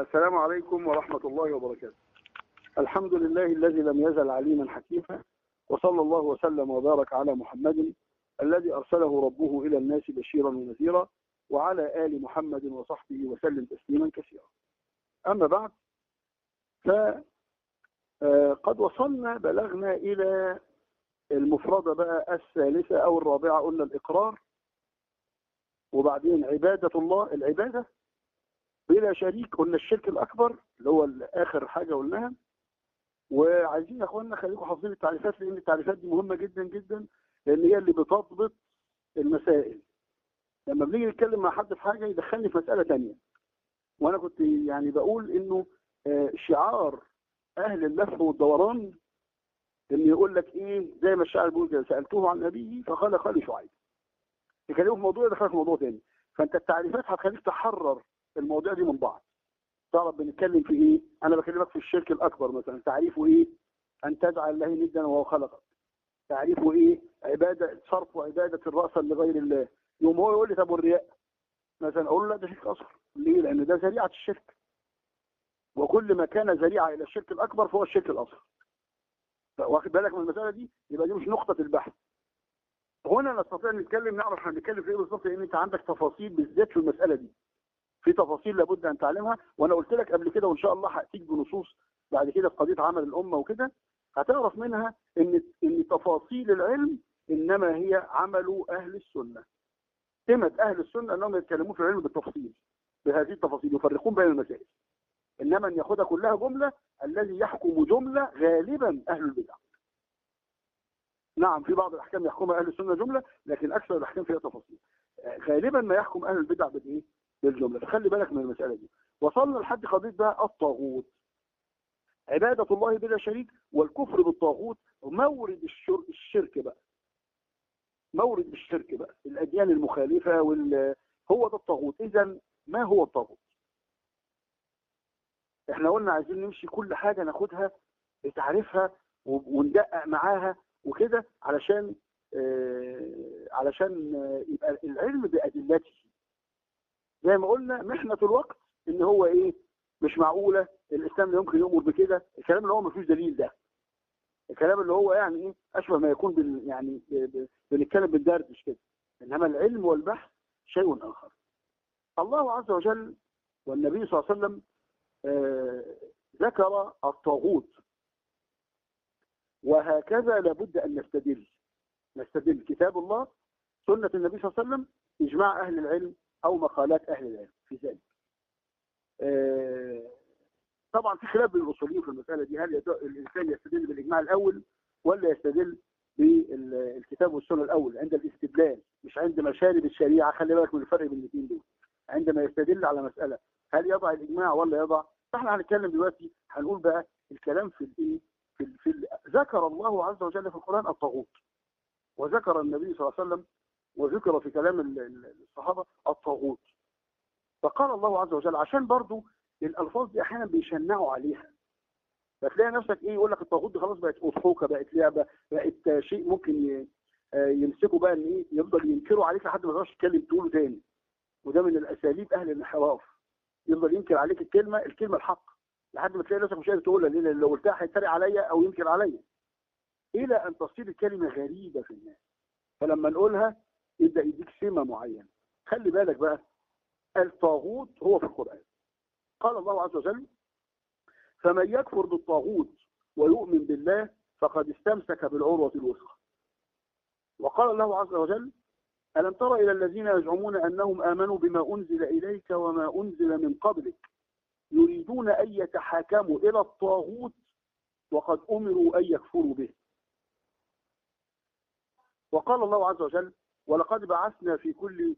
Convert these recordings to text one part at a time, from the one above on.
السلام عليكم ورحمة الله وبركاته. الحمد لله الذي لم يزل عليما حكيما وصلى الله وسلم وبارك على محمد الذي أرسله ربه إلى الناس بشيرا ونذيرا وعلى آل محمد وصحبه وسلم تسليما كثيرا. أما بعد فقد وصلنا بلغنا إلى المفردة بقى الثالثة أو الرابعة قلنا الإقرار. وبعدين عبادة الله العبادة بلا شريك قلنا الشرك الأكبر اللي هو آخر حاجة قلناها. وعايزين يا إخوانا خليكم حافظين التعريفات لأن التعريفات دي مهمة جدا جدا لأن هي اللي بتضبط المسائل. لما بنيجي نتكلم مع حد في حاجة يدخلني في مسألة ثانية وأنا كنت يعني بقول إنه شعار أهل اللف والدوران إن يقول لك إيه زي ما الشاعر بيقول كده سالته عن نبيه فقال قال شعيب. يكلمه في موضوع يدخلك في موضوع ثاني فأنت التعريفات هتخليك تحرر المواضيع دي من بعض. تعرف بنتكلم في إيه؟ أنا بكلمك في الشرك الأكبر مثلا. تعريفه إيه؟ أن تجعل الله ندا وهو خلقك. تعريفه إيه؟ عبادة صرف وعباده الرأس لغير الله. يوم هو يقول لي طب والرياء؟ مثلا أقول له لا ده شرك أصغر. ليه؟ لأن ده ذريعة الشرك. وكل ما كان ذريعة إلى الشرك الأكبر فهو الشرك الأصغر. واخد بالك من المسألة دي؟ يبقى دي مش نقطة البحث. هنا نستطيع نتكلم نعرف إحنا بنتكلم في إيه بالظبط؟ لأن أنت عندك تفاصيل بالذات في المسألة دي. في تفاصيل لابد أن تعلمها وأنا قلت لك قبل كده وإن شاء الله هأتيك بنصوص بعد كده في قضية عمل الأمة وكده هتعرف منها إن إن تفاصيل العلم إنما هي عمل أهل السنة. سمه أهل السنة إنهم يتكلمون في العلم بالتفصيل بهذه التفاصيل يفرقون بين المسائل. إنما أن ياخذها كلها جملة الذي يحكم جملة غالبا أهل البدع. نعم في بعض الأحكام يحكمها أهل السنة جملة لكن أكثر الأحكام فيها تفاصيل. غالبا ما يحكم أهل البدع بالإيه؟ بالجملة فخلي بالك من المسألة دي. وصلنا لحد قضية بقى الطاغوت. عبادة الله بلا شريك والكفر بالطاغوت مورد الشرك بقى. مورد الشرك بقى. الأديان المخالفة وال... هو ده الطاغوت. إذا ما هو الطاغوت؟ إحنا قلنا عايزين نمشي كل حاجة ناخدها تعرفها وندقق معاها وكده علشان آه علشان يبقى العلم بأدلته. زي ما قلنا محنة الوقت إن هو إيه؟ مش معقولة. الإسلام لا يمكن يؤمر بكده. الكلام اللي هو ما فيش دليل ده. الكلام اللي هو يعني إيه؟ أشبه ما يكون بال يعني بنتكلم بالدردش كده. إنما العلم والبحث شيء آخر. الله عز وجل والنبي صلى الله عليه وسلم آه ذكر الطاغوت. وهكذا لابد أن نستدل. نستدل. كتاب الله سنة النبي صلى الله عليه وسلم إجماع أهل العلم. أو مقالات أهل العلم في ذلك. آه طبعا في خلاف بين الأصوليين في المسألة دي هل الإنسان يستدل بالإجماع الأول ولا يستدل بالكتاب والسنة الأول عند الاستدلال مش عند مشارب الشريعة؟ خلي بالك من الفرق بين الاثنين دول. عندما يستدل على مسألة هل يضع الإجماع ولا يضع؟ فاحنا هنتكلم دلوقتي هنقول بقى الكلام في الإيه؟ في, في ذكر الله عز وجل في القرآن الطاغوت وذكر النبي صلى الله عليه وسلم وذكر في كلام الصحابة الطاغوت. فقال الله عز وجل عشان برضو الألفاظ دي أحيانا بيشنعوا عليها. فتلاقي نفسك إيه يقول لك الطاغوت دي خلاص بقت أضحوكة بقت لعبة بقت شيء ممكن يمسكوا بقى إن إيه يفضل ينكروا عليك لحد ما تقدرش تتكلم تقوله تاني. وده من الأساليب أهل الانحراف. يفضل ينكر عليك الكلمة الكلمة الحق. لحد ما تلاقي نفسك مش قادر تقولها لأن لو قلتها هيتريق عليا أو ينكر عليا. إلى أن تصير الكلمة غريبة في الناس. فلما نقولها يبدأ يديك سمة معينة. خلي بالك بقى الطاغوت هو في القرآن. قال الله عز وجل فمن يكفر بالطاغوت ويؤمن بالله فقد استمسك بالعروة الوثقى. وقال الله عز وجل ألم تر إلى الذين يزعمون أنهم آمنوا بما أنزل إليك وما أنزل من قبلك؟ يريدون أن يتحاكموا إلى الطاغوت وقد أمروا أن يكفروا به. وقال الله عز وجل ولقد بعثنا في كل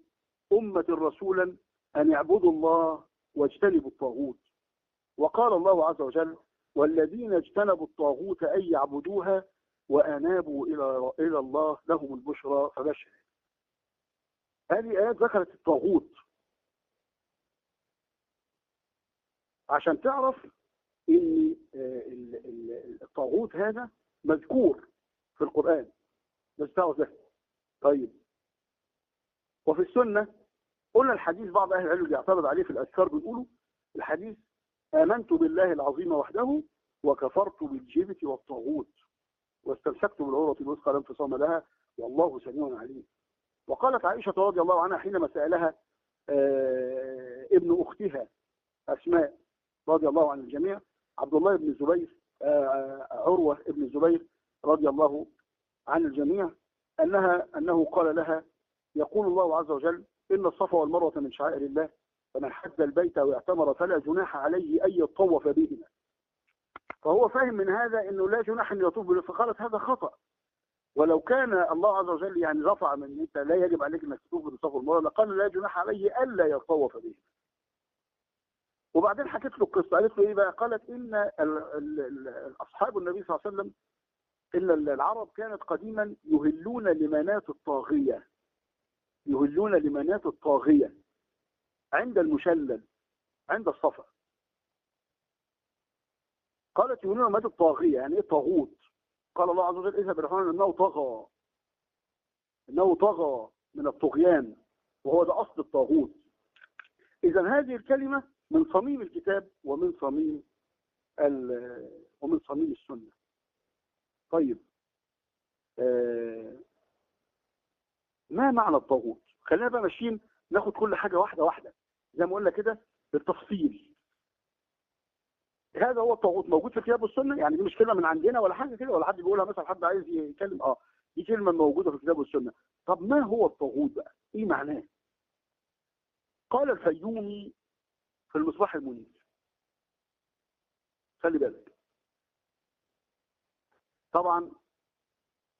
أمة رسولا أن يعبدوا الله واجتنبوا الطاغوت. وقال الله عز وجل والذين اجتنبوا الطاغوت أن يعبدوها وأنابوا إلى إلى الله لهم البشرى فبشر. هذه آيات ذكرت الطاغوت. عشان تعرف إن الطاغوت هذا مذكور في القرآن. بس تعرف طيب. وفي السنة قلنا الحديث بعض أهل العلم بيعترض عليه في الأذكار بيقولوا الحديث آمنت بالله العظيم وحده وكفرت بالجبت والطاغوت واستمسكت بالعروة الوثقى لا انفصام لها والله سميع عليم. وقالت عائشة رضي الله عنها حينما سألها آه، ابن أختها أسماء رضي الله عن الجميع عبد الله بن الزبير آه، عروة بن الزبير رضي الله عن الجميع أنها أنه قال لها يقول الله عز وجل إن الصفا والمروة من شعائر الله فمن حج البيت واعتمر فلا جناح عليه أن يطوف بهما. فهو فاهم من هذا أنه لا جناح أن يطوف بهما فقالت هذا خطأ. ولو كان الله عز وجل يعني رفع من إنت لا يجب عليك إنك تطوف بالصفا والمروة لقال لا جناح عليه ألا يطوف به وبعدين حكيت له القصة قالت له إيه بقى؟ قالت ال أصحاب النبي صلى الله عليه وسلم إن العرب كانت قديما يهلون لمنات الطاغية. يهلون لمنات الطاغية عند المشلل عند الصفا. قالت يهلون لمنات الطاغية يعني إيه طاغوت؟ قال الله عز وجل اذهب الرحمن إنه طغى إنه طغى من الطغيان وهو ده أصل الطاغوت. اذا هذه الكلمة من صميم الكتاب ومن صميم ومن صميم السنة. طيب آه ما معنى الطاغوت؟ خلينا بقى ماشيين ناخد كل حاجة واحدة واحدة. زي ما قلنا كده بالتفصيل. هذا هو الطاغوت. موجود في الكتاب والسنة يعني دي مش كلمة من عندنا ولا حاجة كده؟ ولا حد بيقولها مثلا حد عايز يتكلم؟ آه دي كلمة موجودة في الكتاب والسنة طب ما هو الطاغوت بقى؟ إيه معناه؟ قال الفيومي في المصباح المنير. خلي بالك. طبعا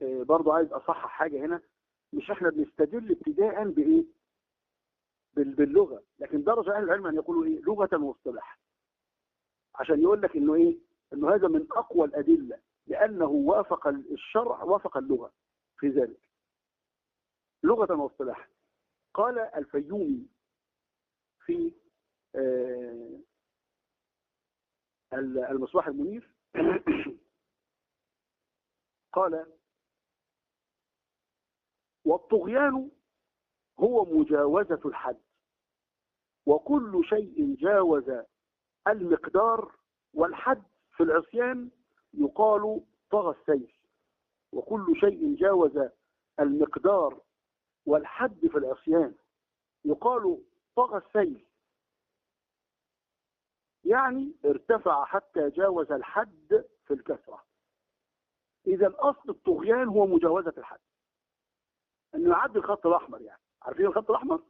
برضو عايز أصحح حاجة هنا. مش إحنا بنستدل ابتداء بإيه؟ باللغة. لكن درجه أهل العلم أن يقولوا إيه؟ لغة واصطلاح عشان يقول لك إنه إيه؟ إنه هذا من أقوى الأدلة لأنه وافق الشرع وافق اللغة في ذلك. لغة واصطلاحا قال الفيومي في آه المصباح المنير. قال والطغيان هو مجاوزة الحد وكل شيء جاوز المقدار والحد في العصيان يقال طغى السيف وكل شيء جاوز المقدار والحد في العصيان يقال طغى السيف. يعني ارتفع حتى جاوز الحد في الكثرة إذا أصل الطغيان هو مجاوزة الحد. أنه يعدي الخط الأحمر يعني. عارفين الخط الأحمر؟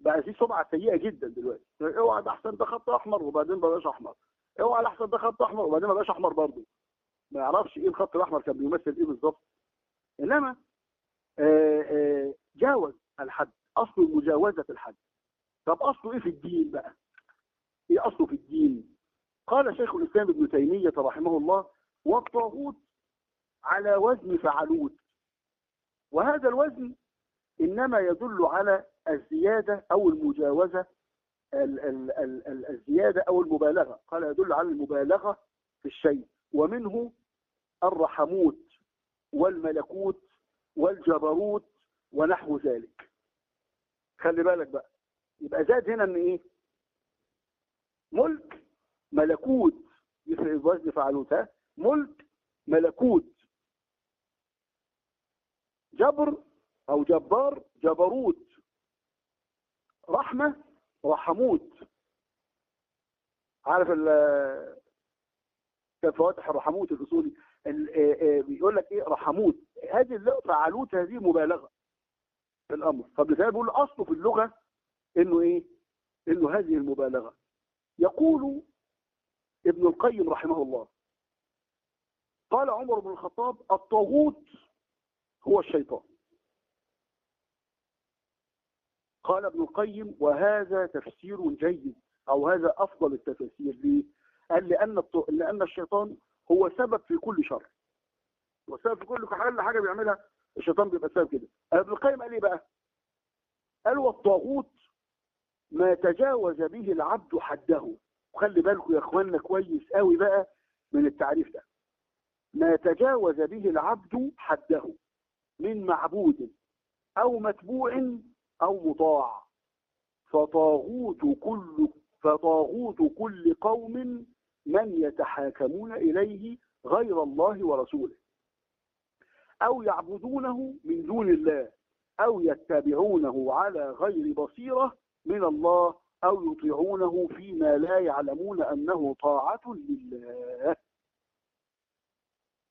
بقى فيه سمعة سيئة جدا دلوقتي. اوعى ده أحسن ده خط أحمر وبعدين بقاش أحمر. اوعى ده أحسن ده خط أحمر وبعدين ما بقاش أحمر برضه. ما يعرفش إيه الخط الأحمر كان بيمثل إيه بالظبط. إنما آآ آآ جاوز الحد. أصله مجاوزة الحد. طب أصله إيه في الدين بقى؟ إيه أصله في الدين؟ قال شيخ الإسلام ابن تيمية رحمه الله والطاغوت على وزن فعلوت وهذا الوزن إنما يدل على الزيادة أو المجاوزة ال ال ال ال الزيادة أو المبالغة. قال يدل على المبالغة في الشيء. ومنه الرحموت والملكوت والجبروت ونحو ذلك. خلي بالك بقى. يبقى زاد هنا إن إيه؟ ملك ملكوت. يفرق الوزن فعلوت ها؟ ملك ملكوت. جبر أو جبار جبروت. رحمة رحموت عارف ال كان فواتح الرحموت الأصولي؟ بيقول لك إيه؟ رحموت. هذه اللغة فعلوت هذه مبالغة في الأمر. فبالتالي بيقول أصله في اللغة إنه إيه؟ إنه هذه المبالغة. يقول ابن القيم رحمه الله قال عمر بن الخطاب الطاغوت هو الشيطان. قال ابن القيم وهذا تفسير جيد أو هذا أفضل التفاسير ليه قال لأن لأن الشيطان هو سبب في كل شر. وسبب في كل حاجة حاجة بيعملها الشيطان بيبقى سبب كده. ابن القيم قال إيه بقى؟ قال والطاغوت ما تجاوز به العبد حده. وخلي بالكم يا إخواننا كويس قوي بقى من التعريف ده. ما تجاوز به العبد حده. من معبود أو متبوع أو مطاع. فطاغوت كل فطاغوت كل قوم من يتحاكمون إليه غير الله ورسوله. أو يعبدونه من دون الله أو يتبعونه على غير بصيرة من الله أو يطيعونه فيما لا يعلمون أنه طاعة لله.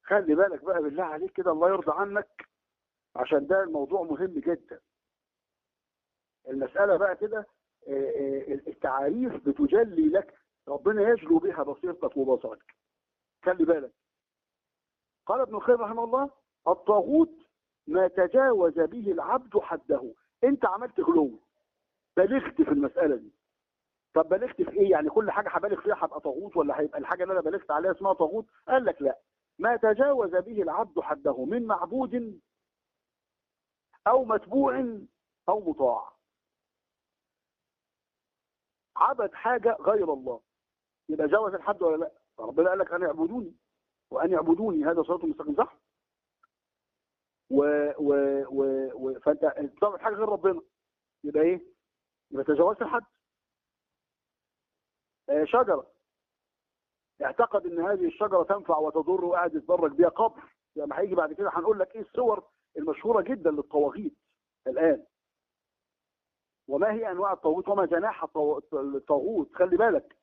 خلي بالك بقى بالله عليك كده الله يرضى عنك. عشان ده الموضوع مهم جدا. المسألة بقى كده التعاريف بتجلي لك ربنا يجلو بها بصيرتك وبصرك. خلي بالك. قال ابن القيم رحمه الله الطاغوت ما تجاوز به العبد حده. انت عملت غلو. بلغت في المسألة دي. طب بلغت في إيه؟ يعني كل حاجة هبالغ فيها هبقى طاغوت ولا هيبقى الحاجة اللي أنا بلغت عليها اسمها طاغوت؟ قال لك لا. ما تجاوز به العبد حده من معبود أو متبوع أو مطاع. عبد حاجة غير الله. يبقى جاوز الحد ولا لا؟ ربنا قال لك أن يعبدوني وأن يعبدوني هذا صراط مستقيم صح؟ و و و, و فأنت بتعمل حاجة غير ربنا. يبقى إيه؟ يبقى تجاوزت الحد. آه شجرة. اعتقد إن هذه الشجرة تنفع وتضر وقاعد يتدرج بيها قبر. لما هيجي بعد كده هنقول لك إيه الصور المشهورة جدا للطواغيت الآن. وما هي أنواع الطاغوت وما جناح الطاغوت؟ خلي بالك.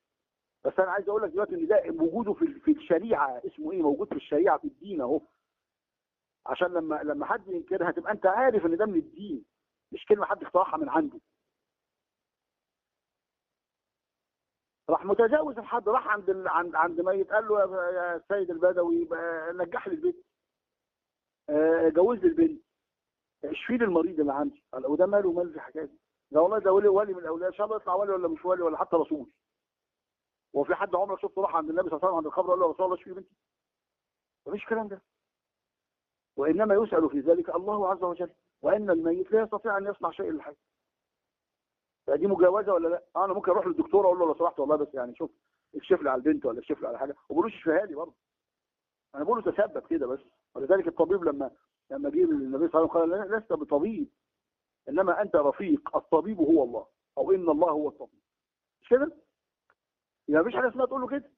بس أنا عايز أقول لك دلوقتي إن ده وجوده في في الشريعة. اسمه إيه؟ موجود في الشريعة في الدين أهو. عشان لما لما حد ينكرها تبقى أنت عارف إن ده من الدين. مش كلمة حد اخترعها من عنده. راح متجاوز الحد راح عند. عند عند ميت قال له يا سيد البدوي نجح لي البيت. جوز لي البنت. اشفي لي المريض اللي عندي. قال وده ماله ومال في الحكاية دي ده والله ده ولي ولي من الأولياء. ان شاء الله يطلع ولي ولا مش ولي ولا حتى رسول. وفي حد عمرك شفته راح عند النبي صلى الله عليه وسلم عند القبر قال له رسول الله اشفي بنتي. مفيش الكلام ده. وإنما يسأل في ذلك الله عز وجل. وإن الميت لا يستطيع أن يصنع شيء للحي فدي مجاوزة ولا لا؟ أنا ممكن أروح للدكتور أقول له لو سمحت والله بس يعني شوف اكشف لي على البنت ولا اكشف لي على حاجة. وما بقولوش اشفيها لي برضه. أنا بقول له تسبب كده بس. ولذلك الطبيب لما لما جه النبي صلى الله عليه وسلم قال لست بطبيب إنما أنت رفيق. الطبيب هو الله أو إن الله هو الطبيب. مش كده؟ يبقى مفيش حاجة اسمها تقول له كده؟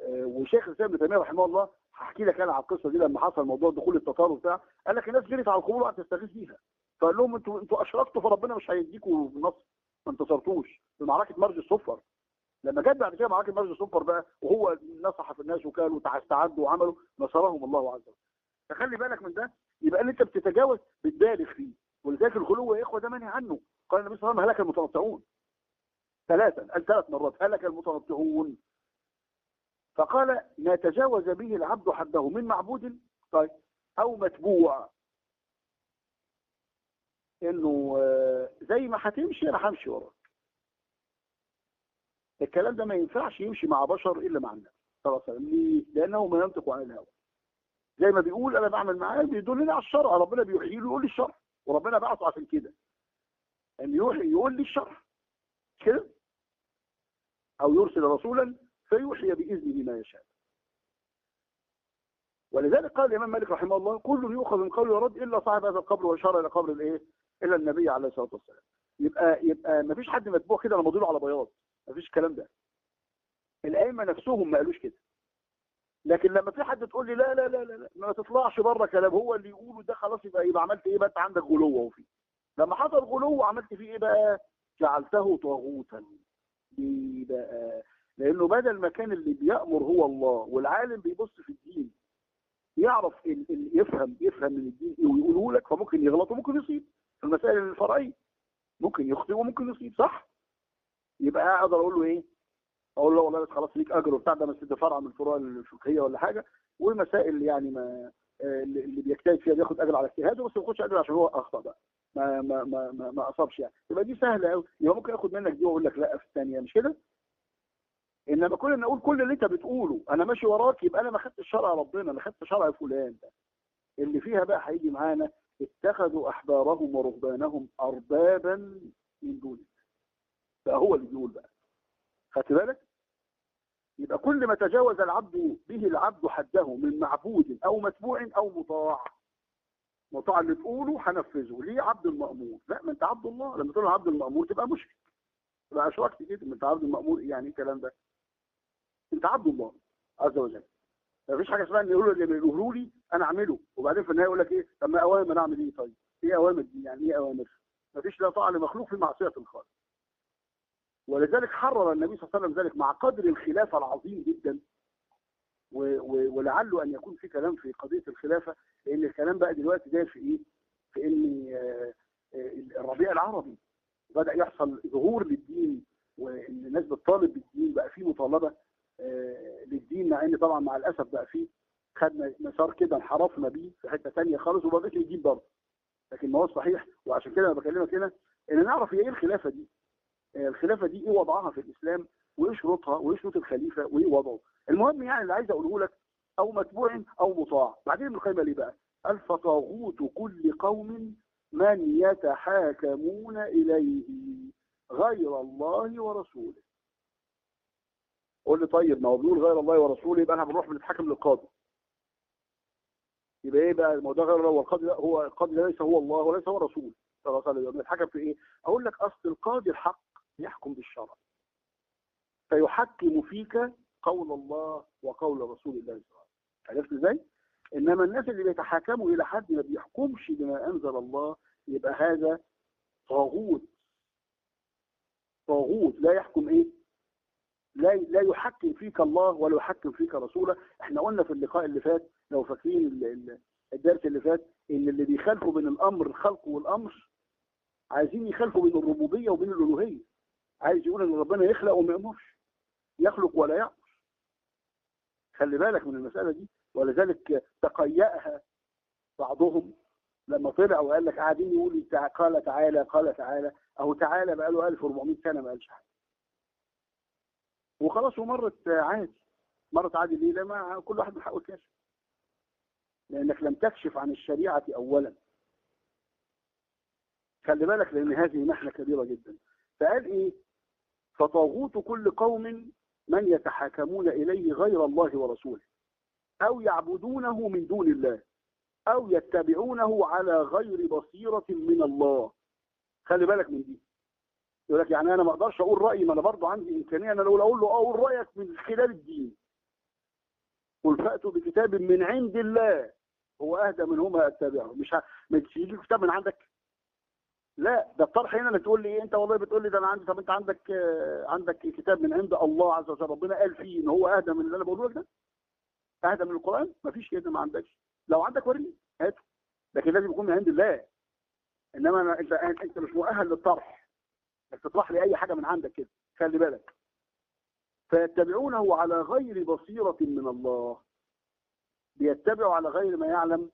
آه وشيخ الإسلام ابن تيمية رحمه الله هحكي لك أنا على القصة دي لما حصل موضوع دخول التتار وبتاع. قال لك الناس جريت على القبور وقعدت تستغيث بيها فقال لهم أنتوا أنتوا أشركتوا فربنا مش هيديكوا النصر ما انتصرتوش. في معركه مرج الصفر. لما جت بعد كده معركة مرج الصفر بقى وهو نصح في الناس وكانوا استعدوا وعملوا نصرهم الله عز وجل. فخلي بالك من ده يبقى اللي انت بتتجاوز بتبالغ فيه. ولذلك الغلو يا إخوة ده منهي عنه. قال النبي صلى الله عليه وسلم هلك المتنطعون. ثلاثا قال ثلاث مرات هلك المتنطعون. فقال ما تجاوز به العبد حده من معبود طيب أو متبوع. إنه زي ما هتمشي أنا همشي وراك. الكلام ده ما ينفعش يمشي مع بشر إلا مع النبي ليه؟ لأنه ما ينطق عن الهوى. زي ما بيقول أنا بعمل معاه بيدلني على الشرع ربنا بيوحي له يقول لي الشرع وربنا بعثه عشان كده. ان يوحي يقول لي الشرع كده؟ أو يرسل رسولا فيوحي بإذنه ما يشاء. ولذلك قال الإمام مالك رحمه الله كل يؤخذ من قول ورد إلا صاحب هذا القبر واشار إلى قبر الإيه؟ إلا النبي عليه الصلاة والسلام. يبقى يبقى ما فيش حد متبوع كده أنا مضيله على بياض. ما فيش الكلام ده. الأئمة نفسهم ما قالوش كده. لكن لما في حد تقول لي لا لا لا لا ما تطلعش بره كلام هو اللي يقوله ده خلاص يبقى يبقى عملت إيه بقى؟ أنت عندك غلو أهو فيه. لما حصل غلو عملت فيه إيه بقى؟ جعلته طاغوتا. ليه بقى؟ لأنه بدل ما كان اللي بيأمر هو الله والعالم بيبص في الدين يعرف ال ال يفهم يفهم من الدين إيه ويقوله لك فممكن يغلط وممكن يصيب. في المسائل الفرعية ممكن يخطئ وممكن يصيب صح؟ يبقى أقدر أقول له إيه؟ أقول له والله خلاص ليك أجر وبتاع ده بس ده فرع من الفروع الفقهية ولا حاجة والمسائل يعني ما اللي بيجتهد فيها بياخد أجر على اجتهاده بس ما ياخدش أجر عشان هو أخطأ بقى. ما ما ما ما, ما أصابش يعني. يبقى دي سهلة قوي يبقى ممكن آخد منك دي وأقول لك لأ في الثانية مش كده؟ إنما كل ان أقول كل اللي أنت بتقوله أنا ماشي وراك يبقى أنا ما خدتش شرع ربنا أنا خدت شرع فلان ده. اللي فيها بقى هيجي معانا اتخذوا أحبارهم ورهبانهم اربابا من دون الله بقى هو اللي بيقول بقى. خدت بالك؟ يبقى كل ما تجاوز العبد به العبد حده من معبود أو متبوع أو مطاع. مطاع اللي تقوله هنفذه. ليه عبد المأمور؟ لا ما أنت عبد الله. لما تقول عبد المأمور تبقى مشرك. يبقى اشركت كده. أنت عبد المأمور يعني إيه الكلام ده. أنت عبد الله عز وجل. مفيش حاجة اسمها إن يقولوا اللي بيقولوا لي أنا أعمله. وبعدين في النهاية يقول لك إيه؟ طب ما أوامر أعمل إيه طيب؟ إيه أوامر دي؟ يعني إيه أوامر؟ مفيش لا طاعة لمخلوق في معصية الخالق. ولذلك حرر النبي صلى الله عليه وسلم ذلك مع قدر الخلافة العظيم جدا. ولعله أن يكون في كلام في قضية الخلافة لأن الكلام بقى دلوقتي داير في إيه؟ في إن آه، الربيع العربي بدأ يحصل ظهور للدين وإن الناس بتطالب بالدين بقى في مطالبة آه، للدين مع إن طبعا مع الأسف بقى في خدنا مسار كده انحرفنا بيه في حتة ثانية خالص وبقيت الدين برضه. لكن ما هو صحيح وعشان كده أنا بكلمك هنا إن نعرف هي إيه الخلافة دي. الخلافة دي إيه وضعها في الإسلام وإيه شروطها وإيه شروط الخليفة وإيه وضعه؟ المهم يعني اللي عايز أقوله لك أو متبوع أو مطاع. بعدين ابن ليه بقى؟ قال فطاغوت كل قوم من يتحاكمون إليه غير الله ورسوله. قول لي طيب ما هو بيقول غير الله ورسوله يبقى إحنا بنروح بنتحكم للقاضي. يبقى إيه بقى؟ الموضوع غير الله والقاضي ده هو القاضي ده ليس هو الله وليس هو الرسول. صلى الله عليه وسلم بنتحكم في إيه؟ أقول لك أصل القاضي الحق يحكم بالشرع. فيحكم فيك قول الله وقول رسول الله صلى الله عليه وسلم. عرفت إزاي؟ إنما الناس اللي بيتحاكموا إلى حد ما بيحكمش بما أنزل الله يبقى هذا طاغوت. طاغوت. لا يحكم إيه؟ لا لا يحكم فيك الله ولا يحكم فيك رسوله. إحنا قلنا في اللقاء اللي فات لو فاكرين ال- ال- الدرس اللي فات إن اللي بيخالفوا بين الأمر الخلق والأمر عايزين يخالفوا بين الربوبية وبين الألوهية. عايز يقول إن ربنا يخلق وما يأمرش. يخلق ولا يأمر. خلي بالك من المسألة دي. ولذلك تقيأها بعضهم لما طلع وقال لك قاعدين يقول قال تعالى قال تعالى. أهو تعالى بقى له 1400 سنة ما قالش حاجة. وخلاص ومرت عادي. مرت عادي ليه؟ لما كل واحد من حقه يكشف. لأنك لم تكشف عن الشريعة اولا. خلي بالك لأن هذه محنه كبيرة جدا. فقال إيه؟ فطاغوت كل قوم من يتحاكمون إليه غير الله ورسوله أو يعبدونه من دون الله أو يتبعونه على غير بصيرة من الله. خلي بالك من دي. يقول لك يعني أنا ما أقدرش أقول رأيي ما أنا برضه عندي إمكانية أنا لو أقول له آه قول رأيك من خلال الدين. قل فأتوا بكتاب من عند الله هو أهدى منهما اتبعه مش ه... مش يجي كتاب من عندك؟ لا ده الطرح هنا اللي تقول لي إيه؟ أنت والله بتقول لي ده أنا عندي طب أنت عندك آه، عندك كتاب من عند الله عز وجل ربنا قال فيه إن هو أهدى من اللي أنا بقوله لك ده؟ أهدى من القرآن؟ مفيش كده ما عندكش. لو عندك وريني. هاته لكن لازم يكون من عند الله. إنما أنا أنت أنت مش مؤهل للطرح. إنك تطرح لي أي حاجة من عندك كده. خلي بالك. فيتبعونه على غير بصيرة من الله. بيتبعوا على غير ما يعلم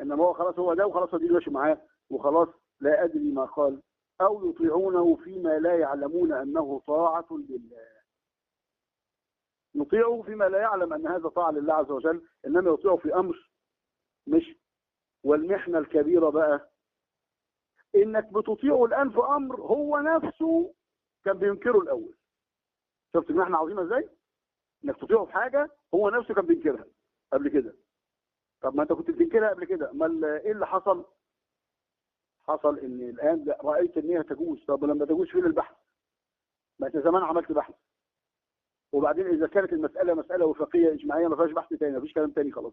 إنما هو خلاص هو ده وخلاص دي ماشي معاه. وخلاص. لا أدري ما قال أو يطيعونه فيما لا يعلمون أنه طاعة لله. يطيعه فيما لا يعلم أن هذا طاعة لله عز وجل إنما يطيعه في أمر مش؟ والمحنة الكبيرة بقى إنك بتطيعه الان في أمر هو نفسه كان بينكره الأول. شفت المحنة عظيمة إزاي؟ إنك تطيعه في حاجة هو نفسه كان بينكرها قبل كده. طب ما أنت كنت بتنكرها قبل كده أمال إيه اللي حصل؟ حصل إن الآن رأيت إن هي تجوز. طب لما تجوز فين البحث؟ ما أنت زمان عملت بحث. وبعدين إذا كانت المسألة مسألة وفقية إجماعية ما فيهاش بحث تاني ما فيش كلام تاني خلاص.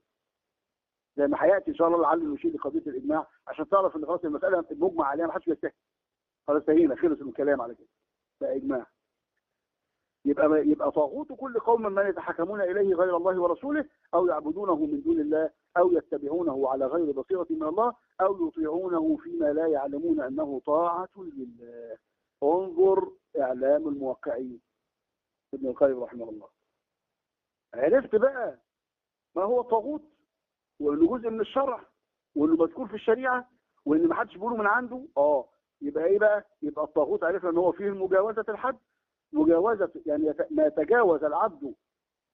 زي ما هيأتي إن شاء الله لعل نشير لقضية الإجماع عشان تعرف إن خلاص المسألة مجمع عليها ما حدش بيتهم خلاص انتهينا خلص الكلام على كده. بقى إجماع. يبقى يبقى طاغوت كل قوم من يتحكمون إليه غير الله ورسوله أو يعبدونه من دون الله أو يتبعونه على غير بصيرة من الله أو يطيعونه فيما لا يعلمون أنه طاعة لله. انظر إعلام الموقعين. ابن القيم رحمه الله. عرفت بقى ما هو الطاغوت وإنه جزء من الشرع وإنه مذكور في الشريعة وإن ما حدش بيقوله من عنده آه يبقى إيه بقى؟ يبقى الطاغوت عرفنا إن هو فيه مجاوزة الحد مجاوزة يعني ما يتجاوز العبد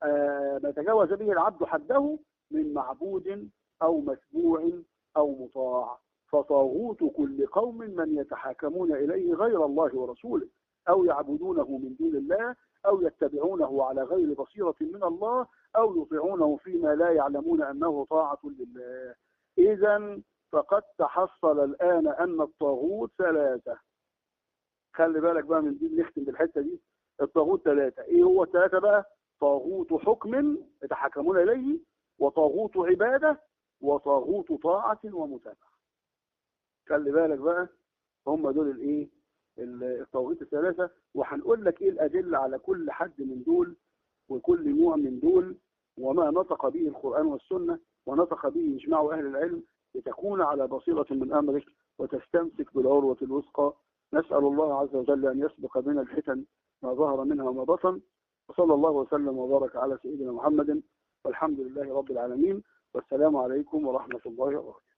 آه ما يتجاوز به العبد حده من معبود أو متبوع أو مطاع. فطاغوت كل قوم من يتحاكمون إليه غير الله ورسوله أو يعبدونه من دون الله أو يتبعونه على غير بصيرة من الله أو يطيعونه فيما لا يعلمون أنه طاعة لله. اذا فقد تحصل الآن أن الطاغوت ثلاثة. خلي بالك بقى من دي نختم بالحتة دي. الطاغوت ثلاثة إيه هو الثلاثه بقى؟ طاغوت حكم يتحكمون إليه وطاغوت عبادة وطاغوت طاعة ومتابعة. خلي بالك بقى هم دول الإيه؟ الطواغيت الثلاثه وهنقول لك إيه الأدلة على كل حد من دول وكل نوع من دول وما نطق به القرآن والسنة ونطق به إجماع أهل العلم لتكون على بصيرة من أمرك وتستمسك بالعروة الوثقى نسأل الله عز وجل أن يسبق بنا الفتن ما ظهر منها وما بطن وصلى الله وسلم وبارك على سيدنا محمد والحمد لله رب العالمين والسلام عليكم ورحمة الله وبركاته.